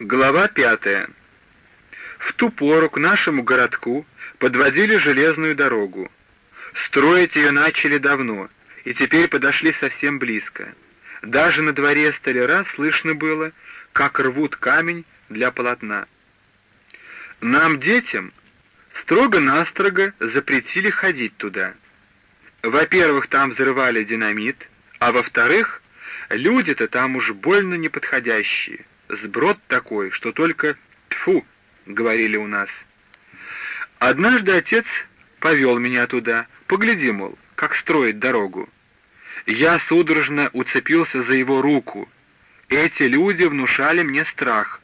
Глава пятая. В ту пору к нашему городку подводили железную дорогу. Строить ее начали давно, и теперь подошли совсем близко. Даже на дворе столяра слышно было, как рвут камень для полотна. Нам, детям, строго-настрого запретили ходить туда. Во-первых, там взрывали динамит, а во-вторых, люди-то там уж больно неподходящие. Сброд такой, что только «тьфу», — говорили у нас. Однажды отец повел меня туда, погляди, мол, как строить дорогу. Я судорожно уцепился за его руку. Эти люди внушали мне страх.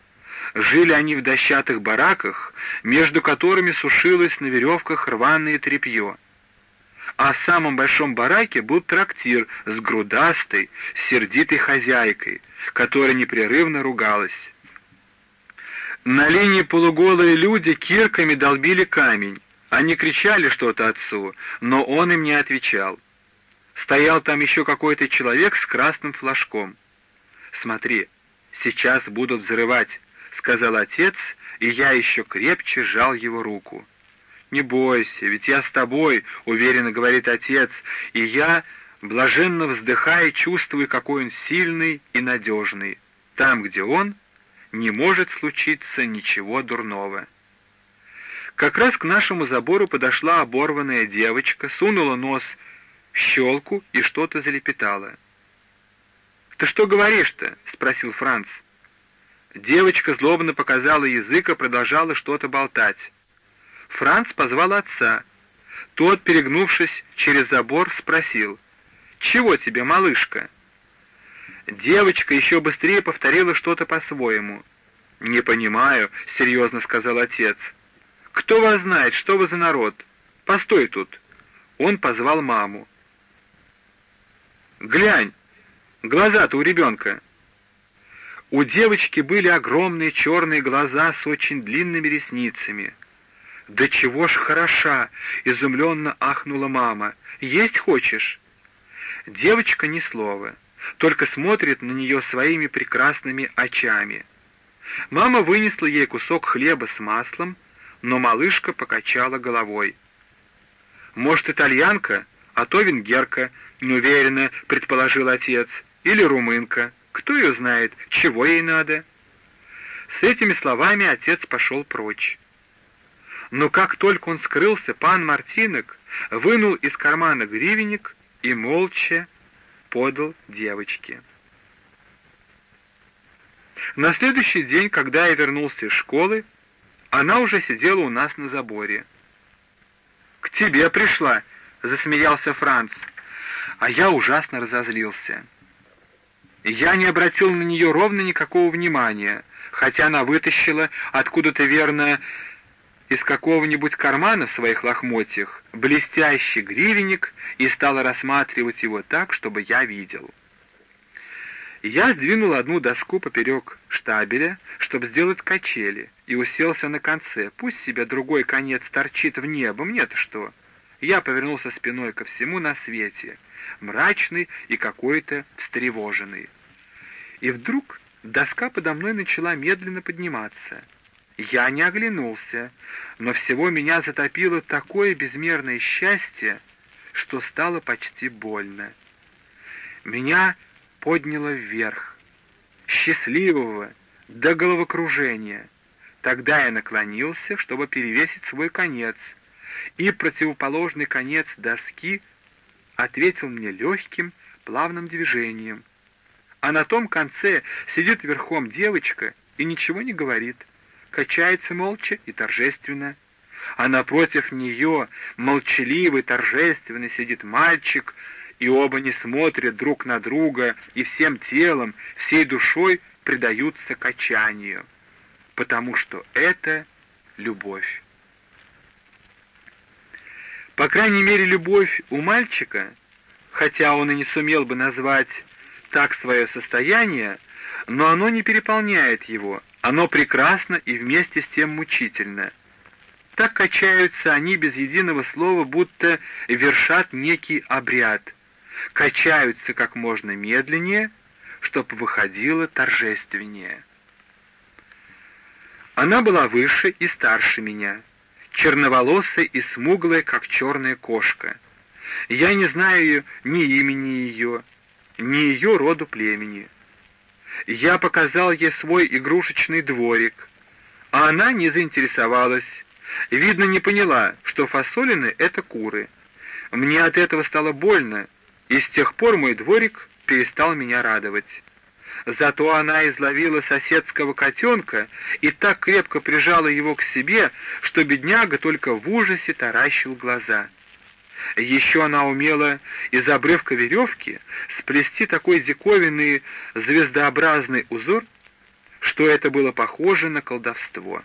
Жили они в дощатых бараках, между которыми сушилось на веревках рваное тряпье. А в самом большом бараке был трактир с грудастой, сердитой хозяйкой, которая непрерывно ругалась. На линии полуголые люди кирками долбили камень. Они кричали что-то отцу, но он им не отвечал. Стоял там еще какой-то человек с красным флажком. «Смотри, сейчас будут взрывать», — сказал отец, и я еще крепче сжал его руку. «Не бойся, ведь я с тобой», — уверенно говорит отец, и я, блаженно вздыхая, чувствую, какой он сильный и надежный. Там, где он, не может случиться ничего дурного. Как раз к нашему забору подошла оборванная девочка, сунула нос в щелку и что-то залепетала. «Ты что говоришь-то?» — спросил Франц. Девочка злобно показала язык и продолжала что-то болтать. Франц позвал отца. Тот, перегнувшись через забор, спросил, «Чего тебе, малышка?» Девочка еще быстрее повторила что-то по-своему. «Не понимаю», — серьезно сказал отец. «Кто вас знает, что вы за народ? Постой тут». Он позвал маму. «Глянь, глаза-то у ребенка». У девочки были огромные черные глаза с очень длинными ресницами. «Да чего ж хороша!» — изумленно ахнула мама. «Есть хочешь?» Девочка ни слова, только смотрит на нее своими прекрасными очами. Мама вынесла ей кусок хлеба с маслом, но малышка покачала головой. «Может, итальянка, а то венгерка», — неуверенно предположил отец, — «или румынка. Кто ее знает, чего ей надо?» С этими словами отец пошел прочь. Но как только он скрылся, пан Мартинок вынул из кармана гривенник и молча подал девочке. На следующий день, когда я вернулся из школы, она уже сидела у нас на заборе. «К тебе пришла», — засмеялся Франц, а я ужасно разозлился. Я не обратил на нее ровно никакого внимания, хотя она вытащила откуда-то верно из какого-нибудь кармана в своих лохмотьях блестящий гривенник и стала рассматривать его так, чтобы я видел. Я сдвинул одну доску поперек штабеля, чтобы сделать качели, и уселся на конце. Пусть себе другой конец торчит в небо, мне-то что? Я повернулся спиной ко всему на свете, мрачный и какой-то встревоженный. И вдруг доска подо мной начала медленно подниматься — я не оглянулся, но всего меня затопило такое безмерное счастье, что стало почти больно. Меня подняло вверх, счастливого, до головокружения. Тогда я наклонился, чтобы перевесить свой конец, и противоположный конец доски ответил мне легким, плавным движением. А на том конце сидит верхом девочка и ничего не говорит качается молча и торжественно, а напротив нее молчаливый, торжественно сидит мальчик, и оба не смотрят друг на друга и всем телом, всей душой предаются качанию, потому что это любовь. По крайней мере, любовь у мальчика, хотя он и не сумел бы назвать так свое состояние, но оно не переполняет его, оно прекрасно и вместе с тем мучительно. Так качаются они без единого слова, будто вершат некий обряд. Качаются как можно медленнее, чтобы выходило торжественнее. Она была выше и старше меня, черноволосая и смуглая, как черная кошка. Я не знаю ни имени ее, ни ее роду племени. Я показал ей свой игрушечный дворик, а она не заинтересовалась, видно, не поняла, что фасолины — это куры. Мне от этого стало больно, и с тех пор мой дворик перестал меня радовать. Зато она изловила соседского котенка и так крепко прижала его к себе, что бедняга только в ужасе таращил глаза. Еще она умела из обрывка веревки сплести такой диковинный звездообразный узор, что это было похоже на колдовство.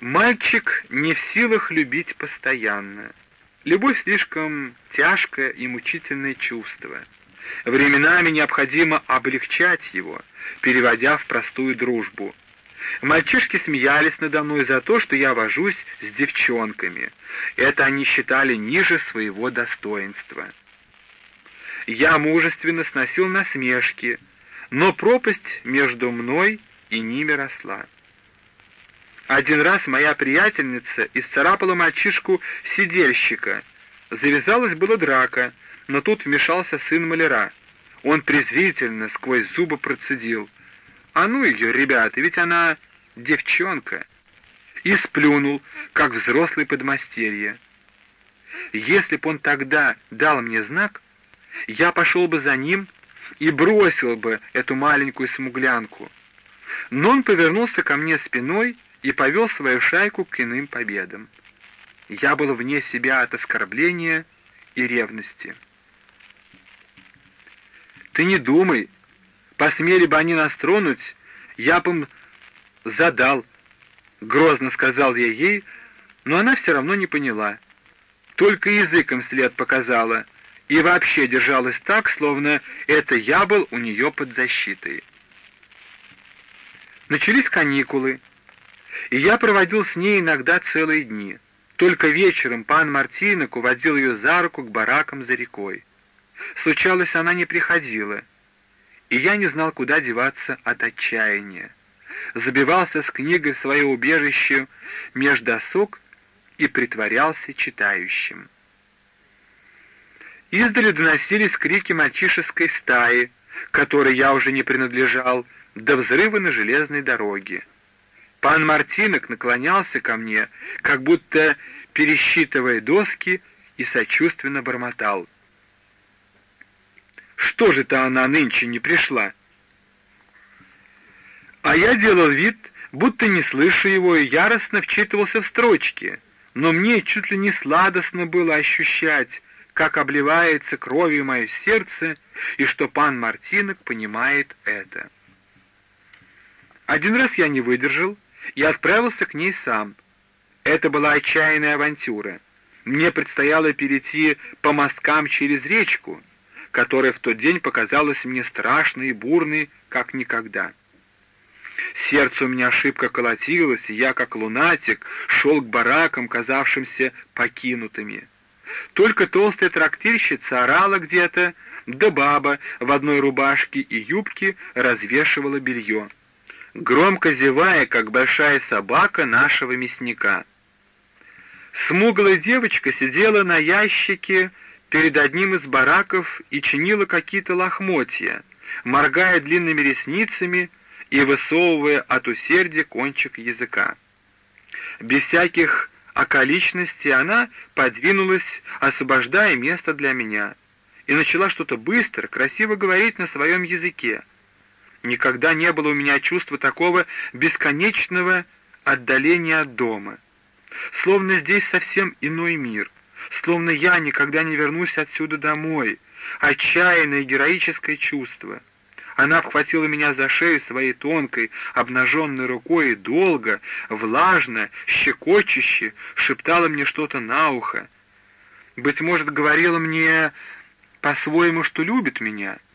Мальчик не в силах любить постоянно. Любовь слишком тяжкое и мучительное чувство. Временами необходимо облегчать его, переводя в простую дружбу. Мальчишки смеялись надо мной за то, что я вожусь с девчонками. Это они считали ниже своего достоинства. Я мужественно сносил насмешки, но пропасть между мной и ними росла. Один раз моя приятельница исцарапала мальчишку сидельщика. Завязалась была драка, но тут вмешался сын маляра. Он презрительно сквозь зубы процедил. «А ну ее, ребята, ведь она девчонка!» И сплюнул, как взрослый подмастерье. Если б он тогда дал мне знак, я пошел бы за ним и бросил бы эту маленькую смуглянку. Но он повернулся ко мне спиной и повел свою шайку к иным победам. Я был вне себя от оскорбления и ревности. «Ты не думай, посмели бы они нас тронуть, я бы им задал», — грозно сказал я ей, но она все равно не поняла. Только языком след показала и вообще держалась так, словно это я был у нее под защитой. Начались каникулы, и я проводил с ней иногда целые дни. Только вечером пан Мартинок уводил ее за руку к баракам за рекой. Случалось, она не приходила, и я не знал, куда деваться от отчаяния. Забивался с книгой в свое убежище меж досок и притворялся читающим. Издали доносились крики мальчишеской стаи, которой я уже не принадлежал, до взрыва на железной дороге. Пан Мартинок наклонялся ко мне, как будто пересчитывая доски, и сочувственно бормотал. «Что же-то она нынче не пришла?» А я делал вид, будто не слышу его, и яростно вчитывался в строчки, но мне чуть ли не сладостно было ощущать, как обливается кровью мое сердце, и что пан Мартинок понимает это. Один раз я не выдержал и отправился к ней сам. Это была отчаянная авантюра. Мне предстояло перейти по мосткам через речку, которая в тот день показалась мне страшной и бурной, как никогда. Сердце у меня шибко колотилось, и я, как лунатик, шел к баракам, казавшимся покинутыми. Только толстая трактирщица орала где-то, да баба в одной рубашке и юбке развешивала белье громко зевая, как большая собака нашего мясника. Смуглая девочка сидела на ящике перед одним из бараков и чинила какие-то лохмотья, моргая длинными ресницами и высовывая от усердия кончик языка. Без всяких околичностей она подвинулась, освобождая место для меня, и начала что-то быстро, красиво говорить на своем языке, Никогда не было у меня чувства такого бесконечного отдаления от дома. Словно здесь совсем иной мир, словно я никогда не вернусь отсюда домой. Отчаянное героическое чувство. Она обхватила меня за шею своей тонкой, обнаженной рукой и долго, влажно, щекочуще шептала мне что-то на ухо. Быть может, говорила мне по-своему, что любит меня —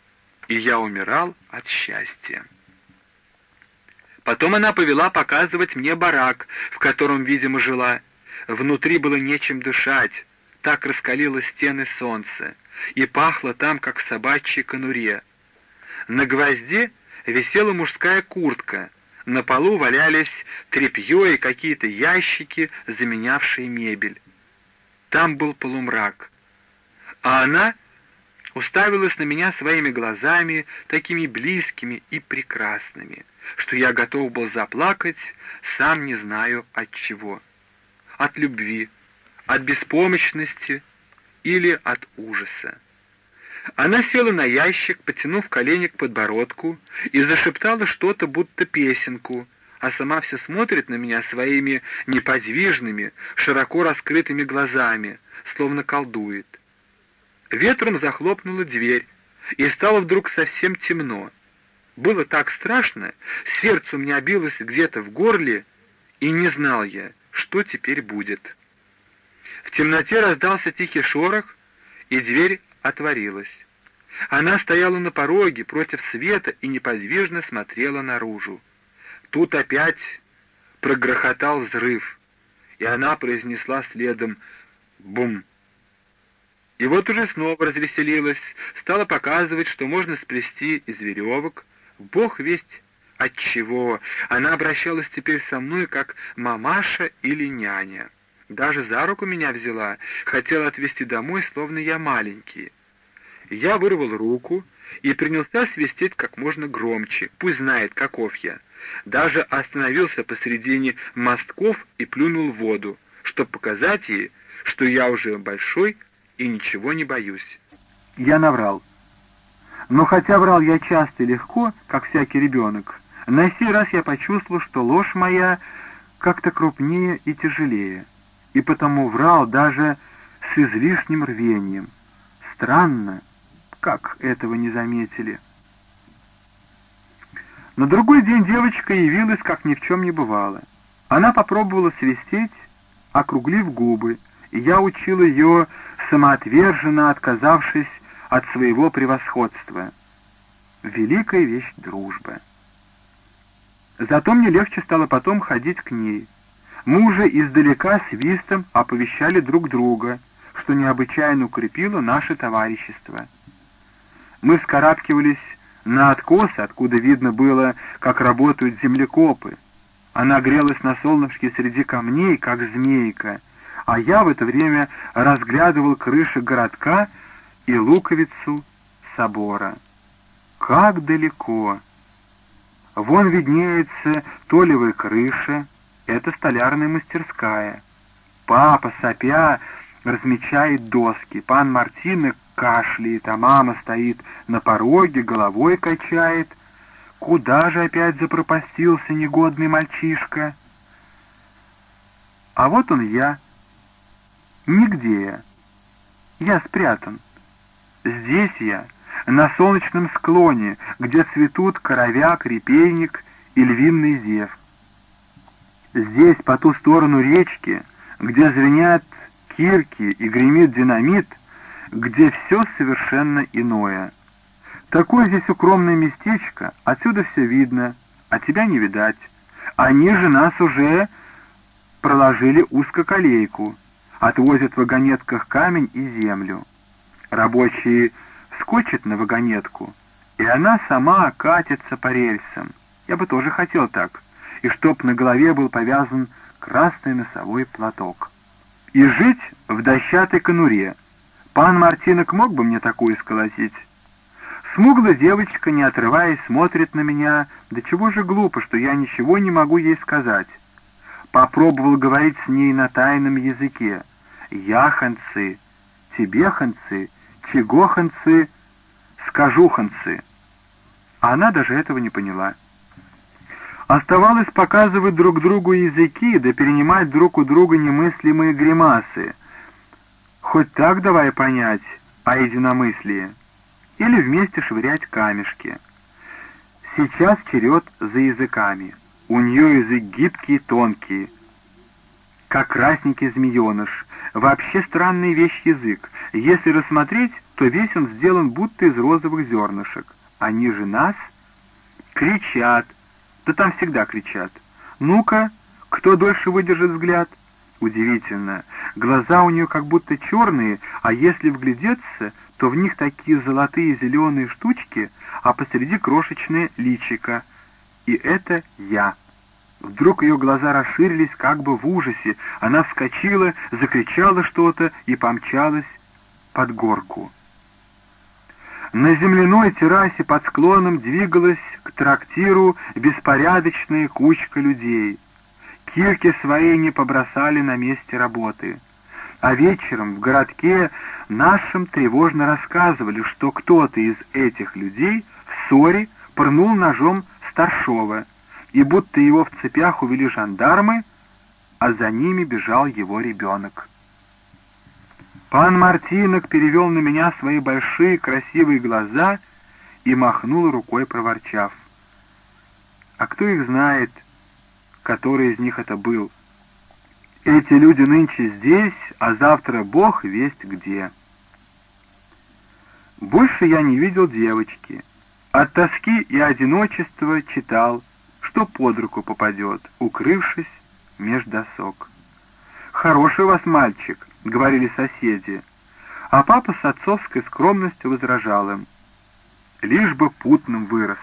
и я умирал от счастья. Потом она повела показывать мне барак, в котором, видимо, жила. Внутри было нечем дышать, так раскалило стены солнце, и пахло там, как в собачьей конуре. На гвозде висела мужская куртка, На полу валялись тряпье и какие-то ящики, заменявшие мебель. Там был полумрак. А она уставилась на меня своими глазами, такими близкими и прекрасными, что я готов был заплакать, сам не знаю от чего. От любви, от беспомощности или от ужаса. Она села на ящик, потянув колени к подбородку, и зашептала что-то, будто песенку, а сама все смотрит на меня своими неподвижными, широко раскрытыми глазами, словно колдует. Ветром захлопнула дверь, и стало вдруг совсем темно. Было так страшно, сердце у меня билось где-то в горле, и не знал я, что теперь будет. В темноте раздался тихий шорох, и дверь отворилась. Она стояла на пороге против света и неподвижно смотрела наружу. Тут опять прогрохотал взрыв, и она произнесла следом «бум». И вот уже снова развеселилась, стала показывать, что можно сплести из веревок. Бог весть от чего. Она обращалась теперь со мной, как мамаша или няня. Даже за руку меня взяла, хотела отвезти домой, словно я маленький. Я вырвал руку и принялся свистеть как можно громче, пусть знает, каков я. Даже остановился посредине мостков и плюнул в воду, чтобы показать ей, что я уже большой и ничего не боюсь. Я наврал. Но хотя врал я часто и легко, как всякий ребенок, на сей раз я почувствовал, что ложь моя как-то крупнее и тяжелее, и потому врал даже с излишним рвением. Странно, как этого не заметили. На другой день девочка явилась, как ни в чем не бывало. Она попробовала свистеть, округлив губы, и я учил ее самоотверженно отказавшись от своего превосходства. Великая вещь дружба. Зато мне легче стало потом ходить к ней. Мы уже издалека свистом оповещали друг друга, что необычайно укрепило наше товарищество. Мы вскарабкивались на откосы, откуда видно было, как работают землекопы. Она грелась на солнышке среди камней, как змейка — а я в это время разглядывал крыши городка и луковицу собора. Как далеко! Вон виднеется толевая крыша, это столярная мастерская. Папа, сопя, размечает доски, пан Мартина кашляет, а мама стоит на пороге, головой качает. Куда же опять запропастился негодный мальчишка? А вот он я — Нигде я. Я спрятан. Здесь я, на солнечном склоне, где цветут коровяк, репейник и львиный зев. Здесь, по ту сторону речки, где звенят кирки и гремит динамит, где все совершенно иное. Такое здесь укромное местечко, отсюда все видно, а тебя не видать. Они же нас уже проложили узкоколейку, отвозят в вагонетках камень и землю. Рабочие скочат на вагонетку, и она сама катится по рельсам. Я бы тоже хотел так, и чтоб на голове был повязан красный носовой платок. И жить в дощатой конуре. Пан Мартинок мог бы мне такую сколотить? Смуглая девочка, не отрываясь, смотрит на меня. Да чего же глупо, что я ничего не могу ей сказать. Попробовал говорить с ней на тайном языке яханцы, тебеханцы, чегоханцы, скажуханцы. А она даже этого не поняла. Оставалось показывать друг другу языки, да перенимать друг у друга немыслимые гримасы. Хоть так давай понять о единомыслии. Или вместе швырять камешки. Сейчас черед за языками. У нее язык гибкий и тонкий, как красненький змееныш, Вообще странная вещь язык. Если рассмотреть, то весь он сделан будто из розовых зернышек. Они же нас кричат. Да там всегда кричат. Ну-ка, кто дольше выдержит взгляд? Удивительно. Глаза у нее как будто черные, а если вглядеться, то в них такие золотые зеленые штучки, а посреди крошечное личико. и это я. Вдруг ее глаза расширились как бы в ужасе. Она вскочила, закричала что-то и помчалась под горку. На земляной террасе под склоном двигалась трактиру беспорядочная кучка людей. Кирки свои не побросали на месте работы. А вечером в городке нашим тревожно рассказывали, что кто-то из этих людей в ссоре пырнул ножом старшова, и будто его в цепях увели жандармы, а за ними бежал его ребенок. Пан Мартинок перевел на меня свои большие красивые глаза и махнул рукой, проворчав. А кто их знает, который из них это был? Эти люди нынче здесь, а завтра Бог весть где. Больше я не видел девочки. От тоски и одиночества читал, что под руку попадет, укрывшись меж досок. «Хороший у вас мальчик», — говорили соседи, а папа с отцовской скромностью возражал им, «лишь бы путным вырос».